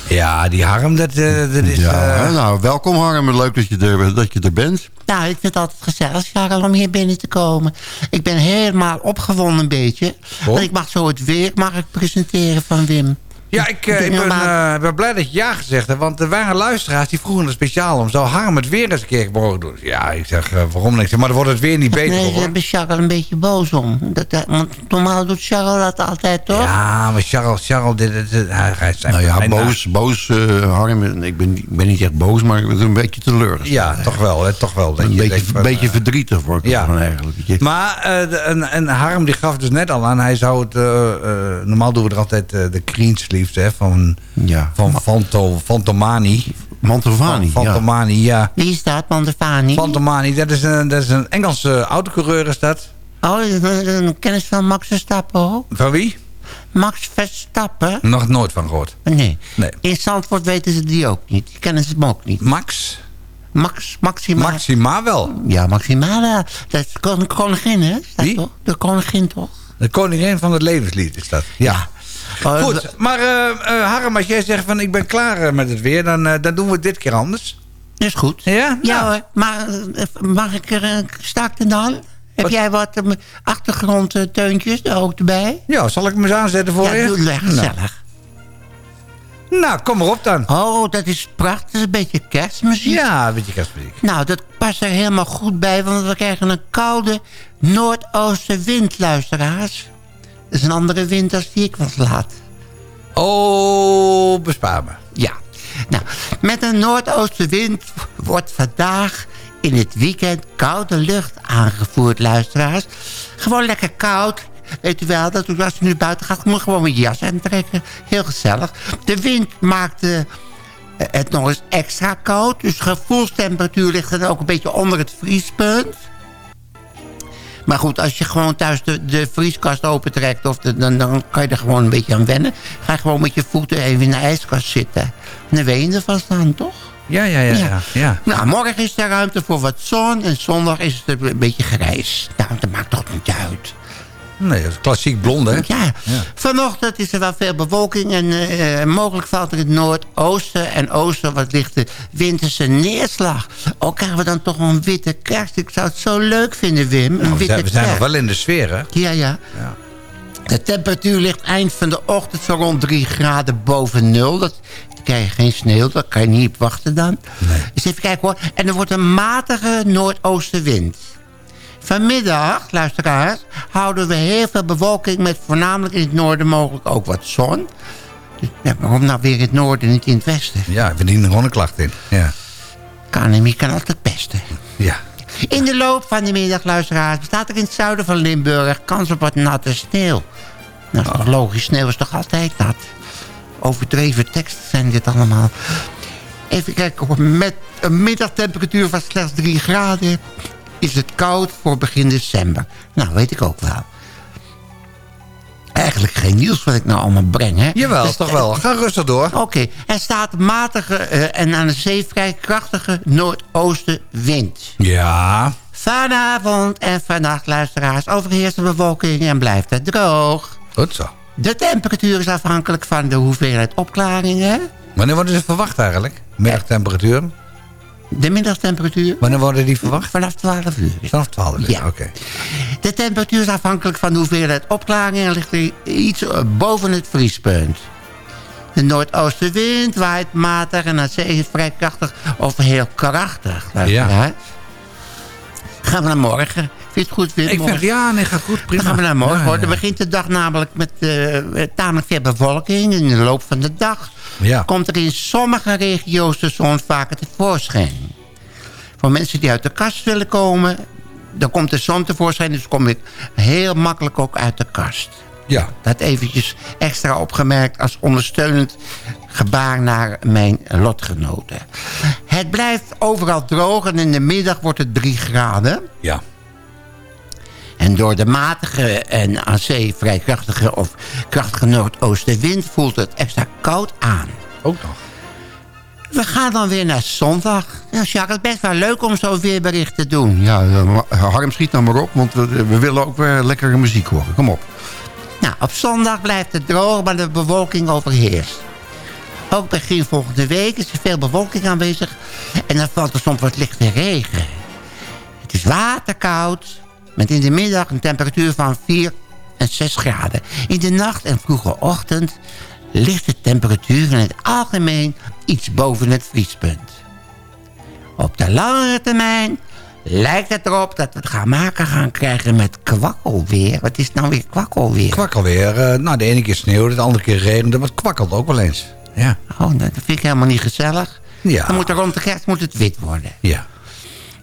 Ja, die Harm, dat, eh, dat is... Ja, eh, nou, welkom Harm. Leuk dat je er, dat je er bent. Nou, ik vind het altijd gezellig, Charles, om hier binnen te komen. Ik ben helemaal opgewonden een beetje. Want ik mag zo het weer mag ik presenteren van Wim. Ja, ik, eh, ik ben, eh, ben blij dat je ja gezegd hebt. Want er waren luisteraars die vroegen er speciaal om. Zou Harm het weer eens een keer mogen doen? Ja, ik zeg, eh, waarom niet? Zeg, Maar dan wordt het weer niet beter Nee, daar ben Charles een beetje boos om. Dat, dat- want normaal doet Charles dat altijd, toch? Ja, maar Charles, Charles dit, dit, dit- hij, hij zijn Nou ja, boos, boos eh, Harm. Ik ben, ik ben niet echt boos, maar ik ben een beetje teleurgesteld. Ja, toch wel, hè, toch wel. Dat Een je beetje, van, een beetje verdrietig word ik ja. ervan eigenlijk. weet je. Maar eh, de- en, en Harm die gaf dus net al aan, hij zou het... eh, eh, normaal doen we er altijd de green hè, van, ja. van Fanto, Fantomani. Mantovani, Van- Fantomani, ja. Wie is dat, Mandevani? Fantomani, dat is een, dat is een Engelse autocoureur, is dat. Oh, dat is een, kennis van Max Verstappen, hoor. Van wie? Max Verstappen? Nog nooit van gehoord. Nee. Nee. In Zandvoort weten ze die ook niet. Die kennen ze hem ook niet. Max? Max, Maxima. Maxima wel. Ja, Maxima wel. Dat is de kon- koningin, hè? Is dat Wie? Toch? De koningin, toch? De koningin van het levenslied is dat. Ja. Oh, Goed, maar eh eh, Harm, als jij zegt van ik ben klaar eh, met het weer, dan, dan doen we het dit keer anders. Is goed. Ja? Ja Nou. hoor, maar mag ik er een staakte dan? Heb jij wat achtergrondteuntjes er ook erbij? Ja, zal ik hem eens aanzetten voor ja, je? doe het Nou. gezellig. Nou, kom maar op dan. Oh, dat is prachtig. Dat is een beetje kerstmuziek. Ja, een beetje kerstmuziek. Nou, dat past er helemaal goed bij, want we krijgen een koude noordoostenwind, luisteraars. Dat is een andere wind als die ik was laat. Oh, bespaar me. Ja. Nou, met een noordoostenwind wordt vandaag in het weekend koude lucht aangevoerd, luisteraars. Gewoon lekker koud. Weet u wel, dat als u nu buiten gaat, moet je gewoon een jas aantrekken. Heel gezellig. De wind maakt eh, het nog eens extra koud. Dus gevoelstemperatuur ligt dan ook een beetje onder het vriespunt. Maar goed, als je gewoon thuis de, de vrieskast opentrekt... Of de, dan, dan kan je er gewoon een beetje aan wennen. Ga gewoon met je voeten even in de ijskast zitten. En dan weet je ervan staan, toch? Ja, ja, ja. ja. ja. Nou, morgen is er ruimte voor wat zon. En zondag is het een beetje grijs. Nou, dat maakt toch niet uit. Nee, dat is klassiek blond, hè? Ja. Vanochtend is er wel veel bewolking en eh, mogelijk valt er in het noordoosten en oosten wat lichte winterse neerslag. Ook krijgen we dan toch een witte kerst. Ik zou het zo leuk vinden, Wim. Een Nou, we, witte zijn, we zijn nog wel in de sfeer, hè? Ja, ja. De temperatuur ligt eind van de ochtend zo rond 3 graden boven nul. Dat krijg je geen sneeuw, daar kan je niet op wachten dan. Dus even kijken hoor. En er wordt een matige noordoostenwind. Vanmiddag, luisteraars, houden we heel veel bewolking... met voornamelijk in het noorden mogelijk ook wat zon. Dus, ja, waarom nou weer in het noorden en niet in het westen? Ja, we dienen gewoon een klacht in. Ja. KNMI kan altijd pesten. Ja. In de loop van de middag, luisteraars, bestaat er in het zuiden van Limburg kans op wat natte sneeuw. Nou, is toch logisch, sneeuw is toch altijd nat? Overdreven teksten zijn dit allemaal. Even kijken, met een middagtemperatuur van slechts 3 graden... is het koud voor begin december. Nou, weet ik ook wel. Eigenlijk geen nieuws wat ik nou allemaal breng, hè? Jawel, Dus, toch wel. Ga rustig door. Oké, er staat matige eh, en aan de zee vrij krachtige noordoostenwind. Ja. Vanavond en vannacht, luisteraars, overheerst de bewolking en blijft het droog. Goed zo. De temperatuur is afhankelijk van de hoeveelheid opklaringen. Wanneer worden ze verwacht eigenlijk? Middagtemperatuur? De middagtemperatuur? Wanneer worden die verwacht? Vanaf 12 uur. Vanaf 12 uur, Ja. oké. De temperatuur is afhankelijk van de hoeveelheid opklaringen... en ligt er iets eh, boven het vriespunt. De noordoostenwind waait matig en aan zee is vrij krachtig of heel krachtig. luisteraars. Gaan we naar morgen. Vind je het goed, Wim? Ik vind, ja, nee, gaat goed, prima. Dan gaan we naar morgen. Hoor. Dan begint de dag namelijk met eh, tamelijk veel bewolking. In de loop van de dag Ja. komt er in sommige regio's de zon vaker tevoorschijn. Voor mensen die uit de kast willen komen... dan komt de zon tevoorschijn, dus kom ik heel makkelijk ook uit de kast. Ja. Dat eventjes extra opgemerkt als ondersteunend gebaar naar mijn lotgenoten. Het blijft overal droog en in de middag wordt het 3 graden. Ja. En door de matige en aan zee vrij krachtige of krachtige noordoostenwind voelt het extra koud aan. Ook nog. We gaan dan weer naar zondag. Ja, Jacques, het is best wel leuk om zo'n weerbericht te doen. Ja, ja, maar Harm schiet nou maar op, want we, we willen ook weer lekkere muziek horen. Kom op. Nou, op zondag blijft het droog, maar de bewolking overheerst. Ook begin volgende week is er veel bewolking aanwezig. En dan valt er soms wat lichte regen. Het is waterkoud. Met in de middag een temperatuur van 4 en 6 graden. In de nacht en vroege ochtend ligt de temperatuur in het algemeen iets boven het vriespunt. Op de langere termijn lijkt het erop dat we het gaan maken gaan krijgen met kwakkelweer. Wat is nou weer kwakkelweer? Kwakkelweer. eh nou, de ene keer sneeuwt, de andere keer regent. Maar het kwakkelt ook wel eens. Ja. Oh, dat vind ik helemaal niet gezellig. Ja. Dan moet er rond de kerst moet het wit worden. Ja.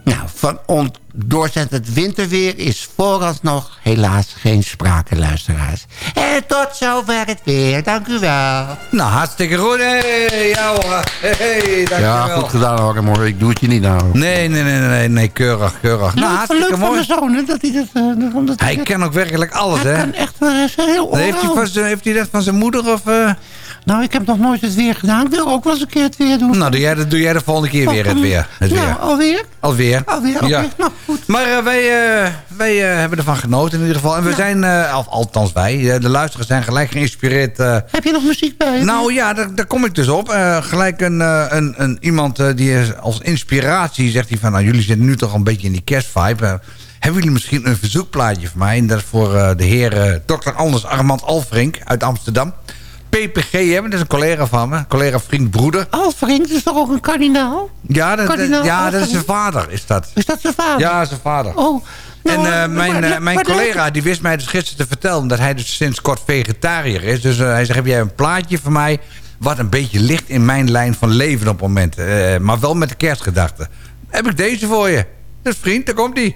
Nou, van ondoorzettend winterweer is vooralsnog helaas geen sprake, luisteraars. En tot zover het weer. Dank u wel. Nou, hartstikke goed. Hey, ja hoor. Hey, dankjewel. Ja, goed gedaan hoor. Ik doe het je niet nou. Nee, nee, nee, nee, nee, keurig, keurig. Nou, Nou, hartstikke van mooi. mijn zoon, hè, dat hij dat... eh, omdat Hij kan ook werkelijk alles, Hij hè? kan echt wel eens heel heeft, hij heeft hij dat van zijn moeder of... eh? Nou, ik heb nog nooit het weer gedaan. Ik wil ook wel eens een keer het weer doen. Nou, doe jij, dat- doe jij de volgende keer weer het weer. Het Nou, weer. alweer? Alweer. Alweer, oké. Ja. Nou, goed. Maar eh, wij, eh, wij eh, hebben ervan genoten in ieder geval. En we zijn, of althans wij, de luisteraars zijn gelijk geïnspireerd. Heb je nog muziek bij nou ja, daar, daar kom ik dus op. Gelijk een, een, een, iemand die is als inspiratie zegt hij van... nou, jullie zitten nu toch een beetje in die kerstvibe. Hebben jullie misschien een verzoekplaatje voor mij? En dat is voor de heer Dr. Anders Armand Alfrink uit Amsterdam. PPG, hè, dat is een collega van me. Collega, vriend, broeder. Alfrink, dat is toch ook een kardinaal? Ja, dat, Kardinaal ja, dat is zijn vader, is dat. Is dat zijn vader? Ja, zijn vader. Oh. En nou, eh, eh, mijn, eh, mijn collega die wist mij dus gisteren te vertellen... dat hij dus sinds kort vegetariër is. Dus hij zegt, heb jij een plaatje voor mij... wat een beetje ligt in mijn lijn van leven op het moment. Maar wel met de kerstgedachte. Heb ik deze voor je. Dus vriend, daar komt die.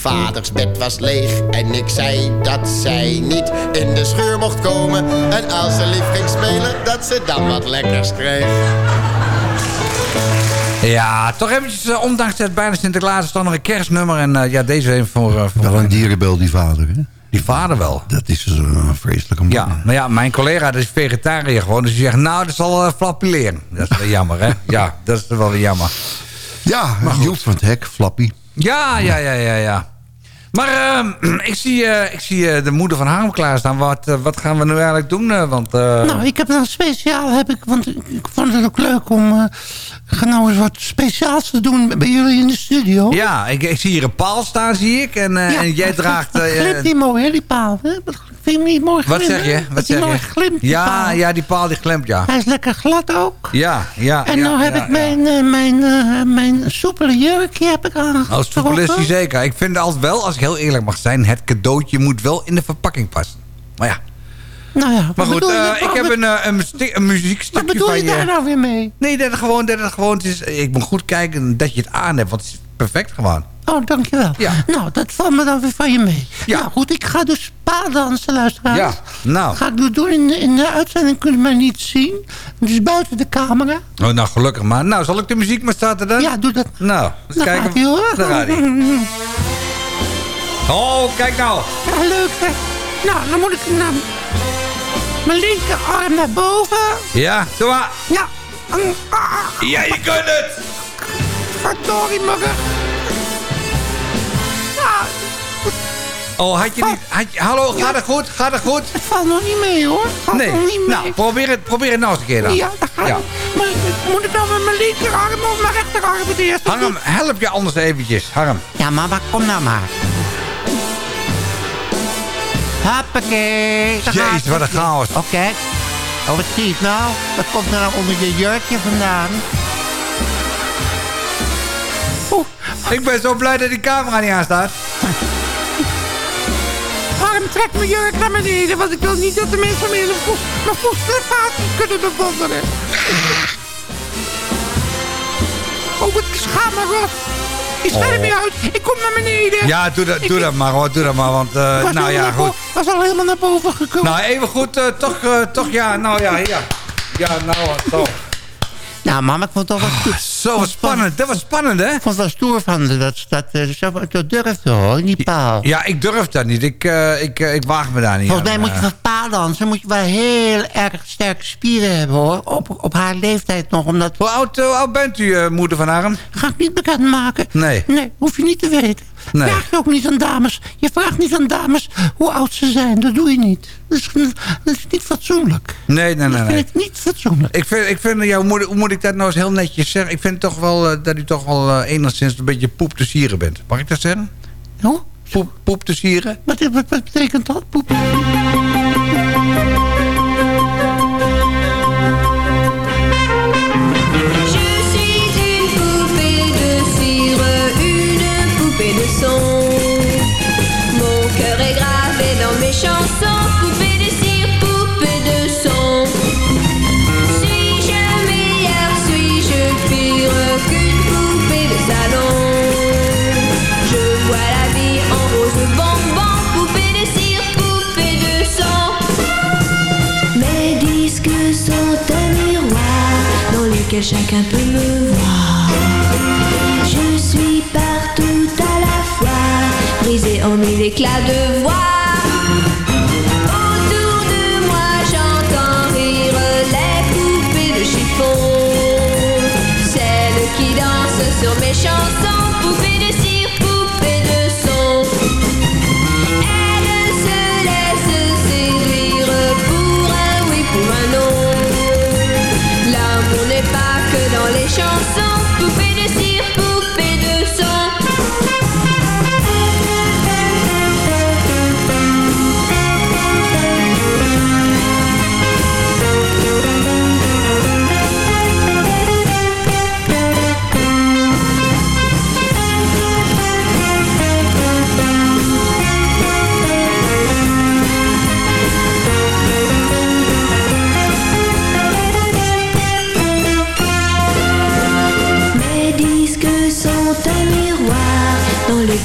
Vaders bed was leeg en ik zei dat zij niet in de scheur mocht komen. En als ze lief ging spelen, dat ze dan wat lekkers kreeg. Ja, toch eventjes, eh, ondanks het bijna Sinterklaas is toch nog een kerstnummer. En eh, ja, deze even voor... eh, voor Wel een dierenbel, die vader, hè? Die vader wel. Dat is dus een vreselijke man. Ja, maar ja, mijn collega dat is vegetariër gewoon. Dus die zegt, nou, dat zal uh, Flappy leren. Dat is wel jammer, hè? Ja, dat is wel weer jammer. Ja, Joep van het Hek, Flappy. Ja, ja, ja, ja, ja. Maar ehm, ik zie, eh, ik zie eh, de moeder van Harm klaarstaan. Wat, eh, wat gaan we nu eigenlijk doen? want, Nou, ik heb dan speciaal, heb ik, want ik ik vond het ook leuk om ga nou eens wat speciaals te doen bij jullie in de studio. Ja, ik, ik zie hier een paal staan, zie ik. En, en jij draagt... Dat glimt niet mooi, hè, die paal. Hè? Dat vind je hem niet mooi wat zeg je? Wat die zeg je? glimt, die ja, paal. ja, die paal die glimt, ja. Hij is lekker glad ook. Ja, ja. En ja, nou heb ja, ik mijn, mijn, mijn soepele jurkje heb ik aangetrokken. populist zeker. Ik vind altijd wel, als ik heel eerlijk mag zijn... het cadeautje moet wel in de verpakking passen. Maar ja. Nou ja, Maar goed, je eh, ik heb een, eh, een, een muziekstukje Wat bedoel je daar nou weer mee? Nee, dat het gewoon, dat het gewoon het is, ik moet goed kijken dat je het aan hebt. Want het is perfect gewoon. Oh, dankjewel. Ja. Nou, dat valt me dan weer van je mee. Ja. Nou goed, ik ga dus paardansen, luisteraars. Ja, nou. Ga ik nu doen. In de, in de uitzending kun je mij niet zien. Dus buiten de camera. Oh, nou, gelukkig maar. Nou, zal ik de muziek maar starten dan? Ja, doe dat. Nou, eens kijken. gaat hij, hoor. Daar gaat hij. Oh, kijk nou. Ja, leuk hè. Nou, dan moet ik naar mijn linkerarm naar boven. Ja, doe maar. Ja. Ah, Ja, je kunt het. verdorie rug. Ja, Oh, had je niet... Had je, hallo, gaat het goed? Gaat het goed? het valt nog niet mee hoor. Het valt Nee. nog niet mee. Nou, probeer het, probeer het nou eens een keer dan. Ja, dat gaat Ja. Maar moet ik dan met mijn linkerarm of mijn rechterarm het eerst Hang hem, help je anders eventjes. Hang hem. Ja, mama, kom nou maar. Hoppakee. Jezus, wat een chaos. Oh, kijk. Oh, wat zie ik nou? Wat komt er nou onder je jurkje vandaan? Oeh, Ik ben zo blij dat die camera niet aanstaat. Harm, trek mijn jurk naar beneden, want ik wil niet dat de mensen meer mijn voet- mijn voetlevatie kunnen bewonderen. Oh, wat schaam me rug. Ik Oh. me uit. Ik kom naar beneden. Ja, doe dat, Ik- doe dat maar hoor. Doe dat maar, want... eh, nou ja, goed. was al helemaal naar boven gekomen. Nou, even goed, eh, toch, eh, toch, ja, nou ja, ja. Ja, nou, toch. Nou, mama, ik vond het toch wel stoer. Zo was spannend. Dat was spannend, hè? Ik vond het wel stoer van haar dat ze dat, eh, dat durfde, hoor, die paal. Ja, ik durf dat niet. Ik, eh, ik, eh, ik waag me daar niet Volgens mij aan. moet je van paaldansen moet je wel heel erg sterke spieren hebben, hoor. Op, op haar leeftijd nog, omdat... Hoe oud, hoe oud bent u, moeder van Arm? Ga ik niet bekend maken. Nee. Nee, hoef je niet te weten. Nee. Vraag je ook niet aan dames. Je vraagt niet aan dames hoe oud ze zijn. Dat doe je niet. Dat is, dat is niet fatsoenlijk. Nee, nee, nee. Dat nee. vind ik niet fatsoenlijk. Ik vind, ik vind ja, hoe, moet, hoe moet ik dat nou eens heel netjes zeggen? Ik vind toch wel eh, dat u toch wel eh, enigszins een beetje poep te sieren bent. Mag ik dat zeggen? Hoe? Poep, poep te sieren? Wat, wat, wat betekent dat, poep?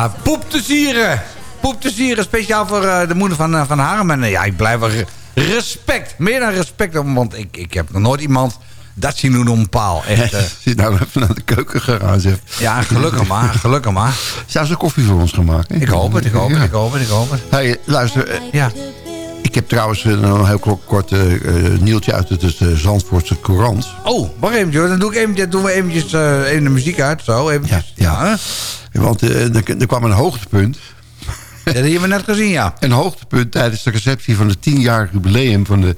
Ja, poep te sieren. Poep te sieren, speciaal voor eh, de moeder van, eh, van Harm. En eh, ja, ik blijf re- respect, meer dan respect. op, Want ik, ik heb nog nooit iemand dat zien doen op een paal. Echt, eh. Zit nou even naar de keuken gegaan, zeg. ja, gelukkig maar, gelukkig maar. Ze koffie voor ons maken? Ik hoop het, ik hoop het, ik hoop het, ik hoop het. Hey, luister, Ja. ik heb trouwens een heel kort, nieuwtje uit het Zandvoortse Courant. Oh, wacht even, joh. Dan doe ik eventjes, doen we eventjes even de muziek uit. Zo, eventjes. Ja? Want eh, er, er kwam een hoogtepunt. Dat hebben we net gezien, ja. Een hoogtepunt tijdens de receptie van het 10-jarig jubileum van de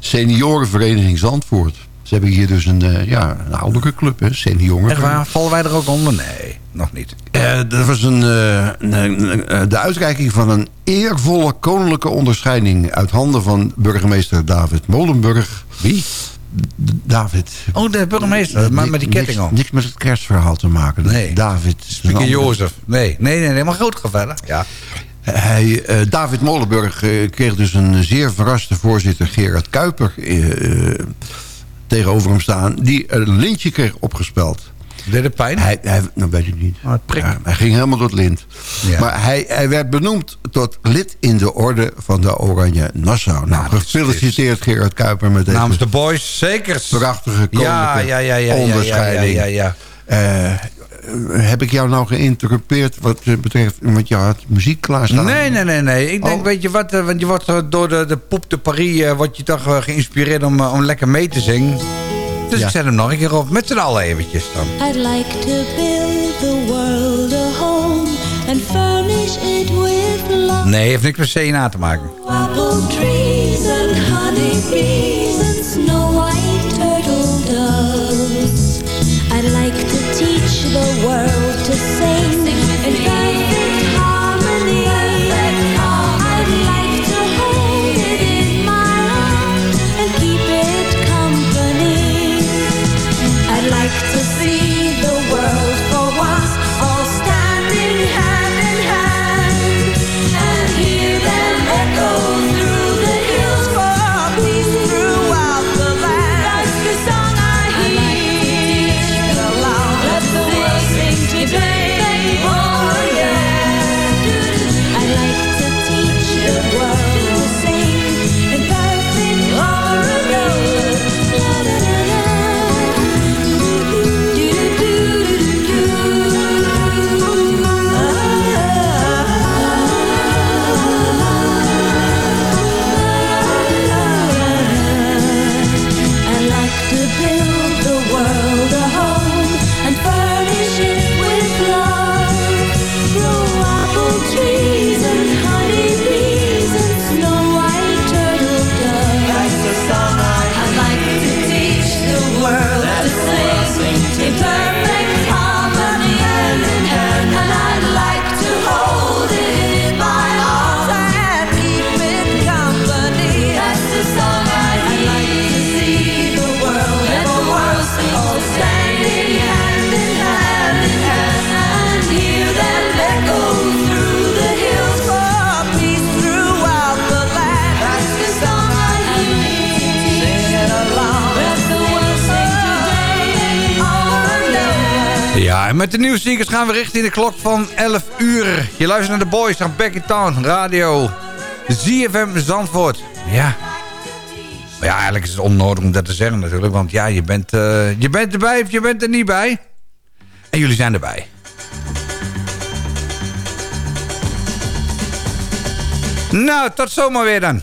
seniorenvereniging Zandvoort. Ze hebben hier dus een, eh, ja, een oudere club, hè, senioren. Echt waar? Vallen wij er ook onder? Nee, nog niet. Eh, dat was een, een- een- een- de uitreiking van een eervolle koninklijke onderscheiding... uit handen van burgemeester David Molenburg. Wie? David. Oh, de burgemeester, maar met die ketting niks, om. niks met het kerstverhaal te maken. Nee. David. Spieke Jozef. Nee, nee, nee, nee, maar goed gevallen. Ja. Hij, eh, David Molenburg eh, kreeg dus een zeer verraste voorzitter Gerard Kuiper eh, eh, tegenover hem staan. Die een lintje kreeg opgespeld. Deed het pijn? Hij, hij, nou weet ik niet. Ja, hij ging helemaal door het lint. Ja. Maar hij, hij werd benoemd tot lid in de orde van de Oranje Nassau. Nou, gefeliciteerd Gerard Kuiper met deze Namens de boys, zeker. prachtige Ja, ja, ja, ja, ja, onderscheiding. ja, ja, Eh, heb ik jou nou geïnterrupeerd wat betreft... want je had muziek klaarstaan? Nee, nee, nee, nee. Ik denk, Oh. weet je wat, eh, want je wordt eh, door de, de Poep de Paris... word je toch geïnspireerd om, om lekker mee te zingen. Dus Ja. ik zet hem nog een keer op, met z'n allen eventjes dan. I'd like to build the world a home and furnish it with love. Nee, heeft niks met CNA te maken. Apple trees and honey met de nieuwsziekers gaan we richting de klok van 11 uur. Je luistert naar de boys van Back Town, radio. ZFM Zandvoort. Ja. Maar ja, eigenlijk is het onnodig om dat te zeggen natuurlijk. Want ja, je bent, eh, je bent erbij of je bent er niet bij. En jullie zijn erbij. Nou, tot zomaar weer dan.